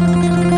Música